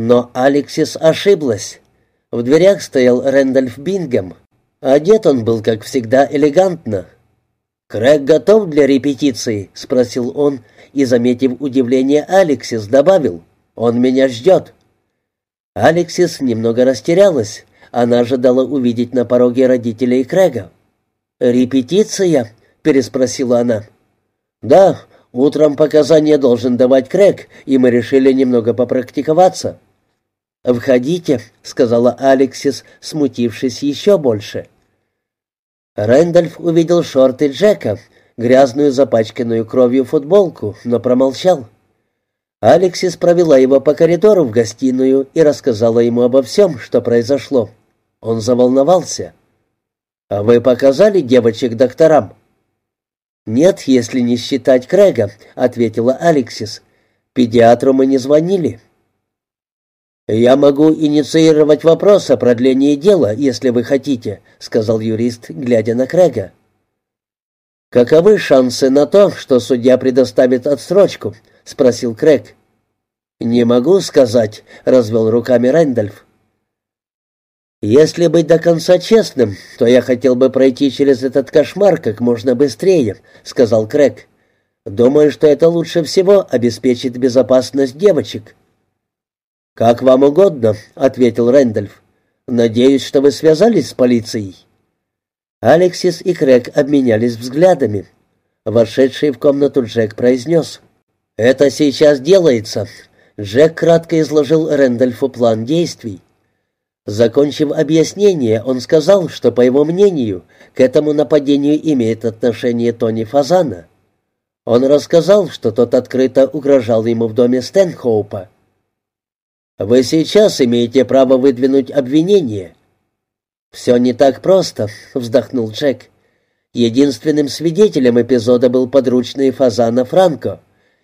Но Алексис ошиблась. В дверях стоял Рэндальф Бингем. Одет он был, как всегда, элегантно. «Крэг готов для репетиции?» — спросил он, и, заметив удивление Алексис, добавил. «Он меня ждет». Алексис немного растерялась. Она ожидала увидеть на пороге родителей Крэга. «Репетиция?» — переспросила она. «Да, утром показания должен давать Крэг, и мы решили немного попрактиковаться». «Входите», — сказала Алексис, смутившись еще больше. Рэндальф увидел шорты Джека, грязную запачканную кровью футболку, но промолчал. Алексис провела его по коридору в гостиную и рассказала ему обо всем, что произошло. Он заволновался. «А вы показали девочек докторам?» «Нет, если не считать Крэга», — ответила Алексис. «Педиатру мы не звонили». «Я могу инициировать вопрос о продлении дела, если вы хотите», — сказал юрист, глядя на Крэга. «Каковы шансы на то, что судья предоставит отсрочку?» — спросил Крэг. «Не могу сказать», — развел руками Рэндальф. «Если быть до конца честным, то я хотел бы пройти через этот кошмар как можно быстрее», — сказал Крэг. «Думаю, что это лучше всего обеспечит безопасность девочек». «Как вам угодно», — ответил Рэндальф. «Надеюсь, что вы связались с полицией». Алексис и Крэг обменялись взглядами. Вошедший в комнату Джек произнес. «Это сейчас делается». Джек кратко изложил Рэндальфу план действий. Закончив объяснение, он сказал, что, по его мнению, к этому нападению имеет отношение Тони Фазана. Он рассказал, что тот открыто угрожал ему в доме Стэнхоупа. Вы сейчас имеете право выдвинуть обвинение». «Все не так просто», — вздохнул Джек. «Единственным свидетелем эпизода был подручный Фазана Франко,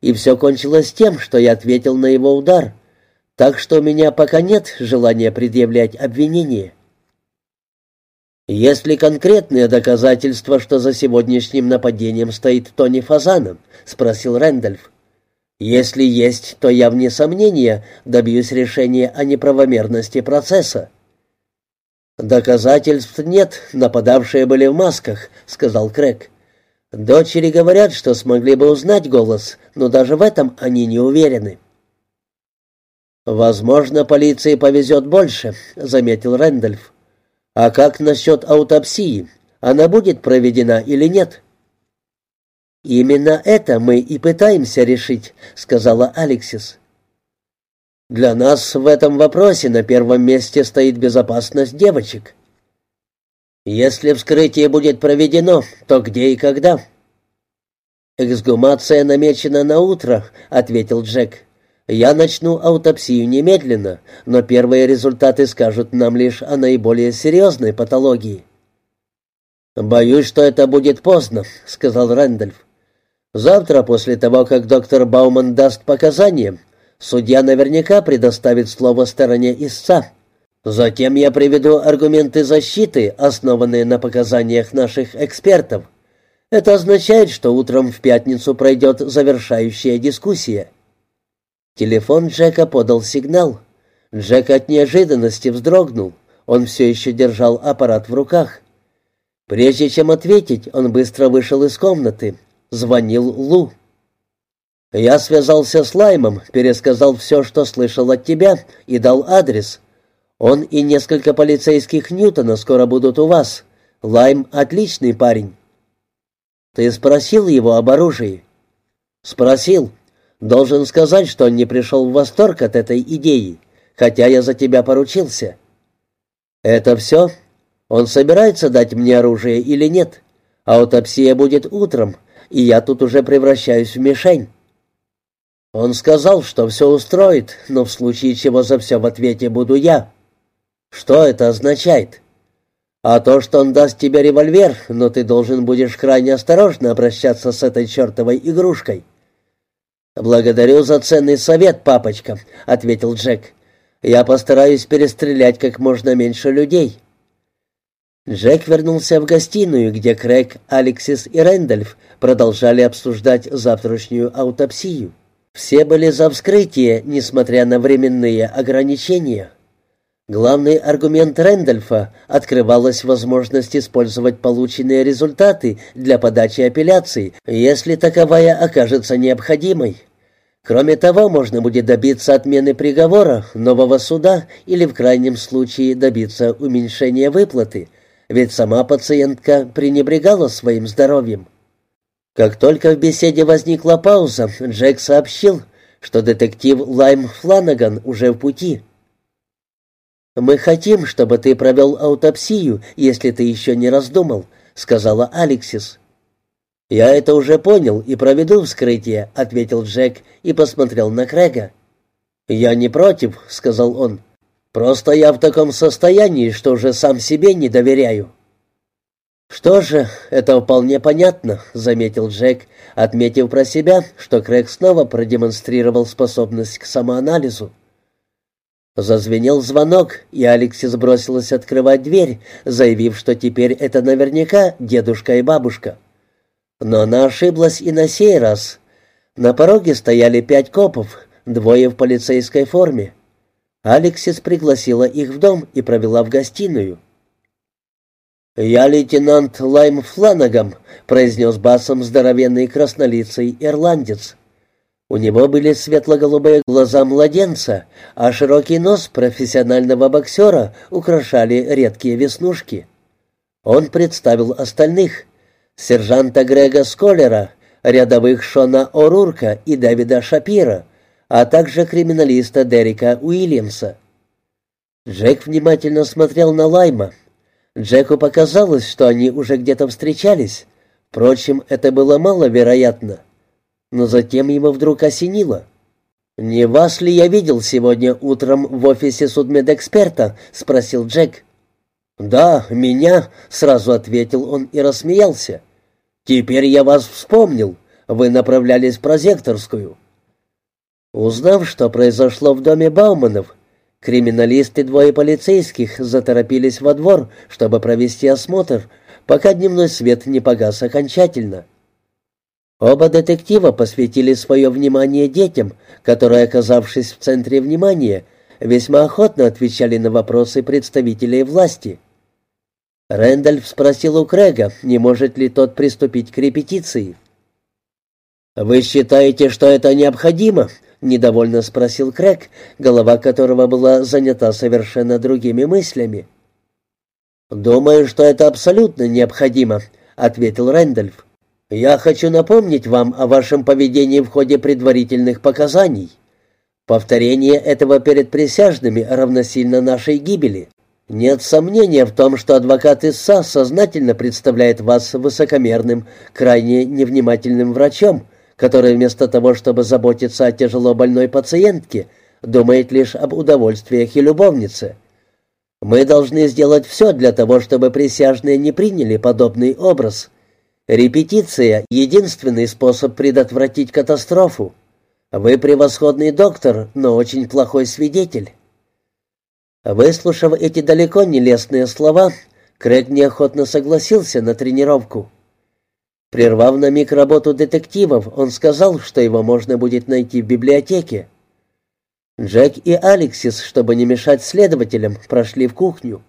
и все кончилось тем, что я ответил на его удар, так что у меня пока нет желания предъявлять обвинение». «Есть ли конкретные доказательства, что за сегодняшним нападением стоит Тони Фазаном?» — спросил Рэндальф. Если есть, то я вне сомнения добьюсь решения о неправомерности процесса. «Доказательств нет, нападавшие были в масках», — сказал Крэг. «Дочери говорят, что смогли бы узнать голос, но даже в этом они не уверены». «Возможно, полиции повезет больше», — заметил Рэндальф. «А как насчет аутопсии? Она будет проведена или нет?» «Именно это мы и пытаемся решить», — сказала Алексис. «Для нас в этом вопросе на первом месте стоит безопасность девочек. Если вскрытие будет проведено, то где и когда?» «Эксгумация намечена на утро», — ответил Джек. «Я начну аутопсию немедленно, но первые результаты скажут нам лишь о наиболее серьезной патологии». «Боюсь, что это будет поздно», — сказал Рэндальф. Завтра, после того, как доктор Бауман даст показания, судья наверняка предоставит слово стороне истца. Затем я приведу аргументы защиты, основанные на показаниях наших экспертов. Это означает, что утром в пятницу пройдет завершающая дискуссия. Телефон Джека подал сигнал. Джек от неожиданности вздрогнул. Он все еще держал аппарат в руках. Прежде чем ответить, он быстро вышел из комнаты, звонил Лу. «Я связался с Лаймом, пересказал все, что слышал от тебя, и дал адрес. Он и несколько полицейских Ньютона скоро будут у вас. Лайм — отличный парень». «Ты спросил его об оружии?» «Спросил. Должен сказать, что он не пришел в восторг от этой идеи, хотя я за тебя поручился». «Это все? Он собирается дать мне оружие или нет? Аутопсия будет утром, и я тут уже превращаюсь в мишень. Он сказал, что все устроит, но в случае чего за все в ответе буду я. Что это означает? А то, что он даст тебе револьвер, но ты должен будешь крайне осторожно обращаться с этой чертовой игрушкой. «Благодарю за ценный совет, папочка», — ответил Джек. «Я постараюсь перестрелять как можно меньше людей». Джек вернулся в гостиную, где Крэг, Алексис и Рэндальф продолжали обсуждать завтрашнюю аутопсию. Все были за вскрытие, несмотря на временные ограничения. Главный аргумент Рэндольфа открывалась возможность использовать полученные результаты для подачи апелляций, если таковая окажется необходимой. Кроме того, можно будет добиться отмены приговора, нового суда или в крайнем случае добиться уменьшения выплаты, ведь сама пациентка пренебрегала своим здоровьем. Как только в беседе возникла пауза, Джек сообщил, что детектив Лайм Фланаган уже в пути. «Мы хотим, чтобы ты провел аутопсию, если ты еще не раздумал», — сказала Алексис. «Я это уже понял и проведу вскрытие», — ответил Джек и посмотрел на Крэга. «Я не против», — сказал он. «Просто я в таком состоянии, что уже сам себе не доверяю». «Что же, это вполне понятно», — заметил Джек, отметив про себя, что Крэг снова продемонстрировал способность к самоанализу. Зазвенел звонок, и Алексис бросилась открывать дверь, заявив, что теперь это наверняка дедушка и бабушка. Но она ошиблась и на сей раз. На пороге стояли пять копов, двое в полицейской форме. Алексис пригласила их в дом и провела в гостиную. «Я лейтенант Лайм Фланагам», — произнес басом здоровенный краснолицый ирландец. У него были светло-голубые глаза младенца, а широкий нос профессионального боксера украшали редкие веснушки. Он представил остальных — сержанта Грега Сколлера, рядовых Шона О'Рурка и Дэвида Шапира, а также криминалиста Дерека Уильямса. Джек внимательно смотрел на Лайма. Джеку показалось, что они уже где-то встречались. Впрочем, это было маловероятно но затем его вдруг осенило. «Не вас ли я видел сегодня утром в офисе судмедэксперта?» — спросил Джек. «Да, меня», — сразу ответил он и рассмеялся. «Теперь я вас вспомнил. Вы направлялись в прозекторскую». Узнав, что произошло в доме Бауманов, криминалисты двое полицейских заторопились во двор, чтобы провести осмотр, пока дневной свет не погас окончательно. Оба детектива посвятили свое внимание детям, которые, оказавшись в центре внимания, весьма охотно отвечали на вопросы представителей власти. Рэндальф спросил у Крэга, не может ли тот приступить к репетиции. «Вы считаете, что это необходимо?» — недовольно спросил Крэг, голова которого была занята совершенно другими мыслями. «Думаю, что это абсолютно необходимо», — ответил Рэндальф. «Я хочу напомнить вам о вашем поведении в ходе предварительных показаний. Повторение этого перед присяжными равносильно нашей гибели. Нет сомнения в том, что адвокат ИСА сознательно представляет вас высокомерным, крайне невнимательным врачом, который вместо того, чтобы заботиться о тяжело больной пациентке, думает лишь об удовольствиях и любовнице. Мы должны сделать все для того, чтобы присяжные не приняли подобный образ». Репетиция — единственный способ предотвратить катастрофу. Вы превосходный доктор, но очень плохой свидетель». Выслушав эти далеко не лестные слова, Крэг неохотно согласился на тренировку. Прервав на миг работу детективов, он сказал, что его можно будет найти в библиотеке. Джек и Алексис, чтобы не мешать следователям, прошли в кухню.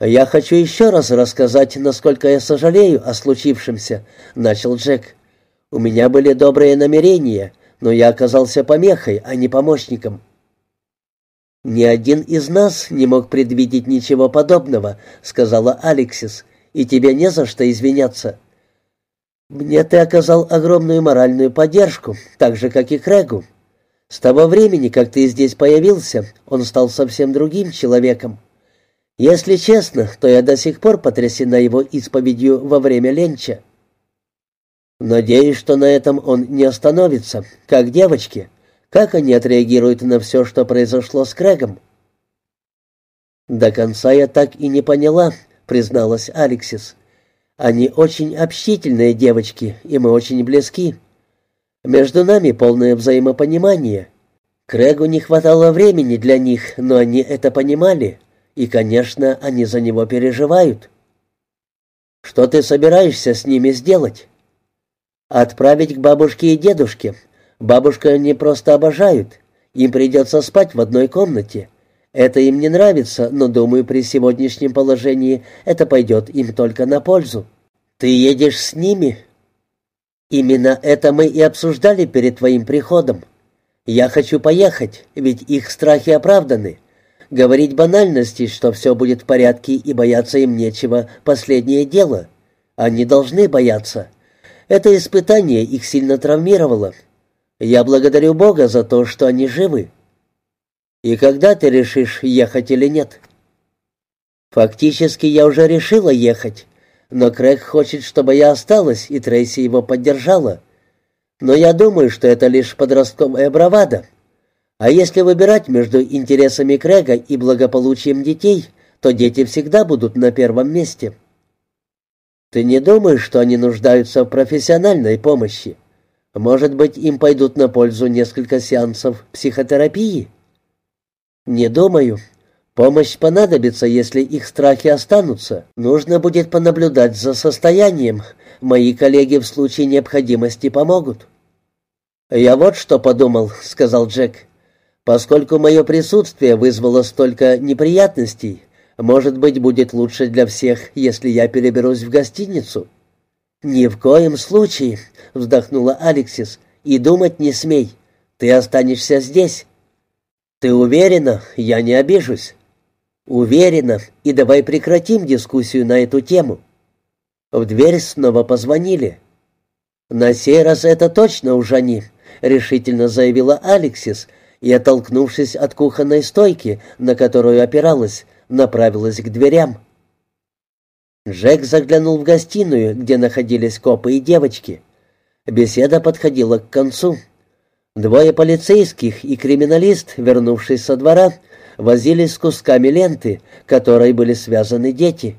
«Я хочу еще раз рассказать, насколько я сожалею о случившемся», — начал Джек. «У меня были добрые намерения, но я оказался помехой, а не помощником». «Ни один из нас не мог предвидеть ничего подобного», — сказала Алексис, — «и тебе не за что извиняться». «Мне ты оказал огромную моральную поддержку, так же, как и Крэгу. С того времени, как ты здесь появился, он стал совсем другим человеком. Если честно, то я до сих пор потрясена его исповедью во время ленча. Надеюсь, что на этом он не остановится. Как девочки. Как они отреагируют на все, что произошло с Крэгом? До конца я так и не поняла, призналась Алексис. Они очень общительные девочки, и мы очень близки. Между нами полное взаимопонимание. Крэгу не хватало времени для них, но они это понимали. И, конечно, они за него переживают. Что ты собираешься с ними сделать? Отправить к бабушке и дедушке. Бабушка не просто обожают. Им придется спать в одной комнате. Это им не нравится, но, думаю, при сегодняшнем положении это пойдет им только на пользу. Ты едешь с ними?» «Именно это мы и обсуждали перед твоим приходом. Я хочу поехать, ведь их страхи оправданы. Говорить банальности, что все будет в порядке и бояться им нечего, последнее дело. Они должны бояться. Это испытание их сильно травмировало. Я благодарю Бога за то, что они живы. И когда ты решишь, ехать или нет? Фактически я уже решила ехать, но Крэг хочет, чтобы я осталась, и Трейси его поддержала. Но я думаю, что это лишь подростковая бравада. А если выбирать между интересами Крэга и благополучием детей, то дети всегда будут на первом месте. Ты не думаешь, что они нуждаются в профессиональной помощи? Может быть, им пойдут на пользу несколько сеансов психотерапии? Не думаю. Помощь понадобится, если их страхи останутся. Нужно будет понаблюдать за состоянием. Мои коллеги в случае необходимости помогут. «Я вот что подумал», — сказал Джек. «Поскольку мое присутствие вызвало столько неприятностей, может быть, будет лучше для всех, если я переберусь в гостиницу». «Ни в коем случае», — вздохнула Алексис, — «и думать не смей. Ты останешься здесь». «Ты уверена? Я не обижусь». «Уверена, и давай прекратим дискуссию на эту тему». В дверь снова позвонили. «На сей раз это точно уже они», — решительно заявила Алексис, и, оттолкнувшись от кухонной стойки, на которую опиралась, направилась к дверям. Джек заглянул в гостиную, где находились копы и девочки. Беседа подходила к концу. Двое полицейских и криминалист, вернувшись со двора, возились с кусками ленты, которой были связаны дети.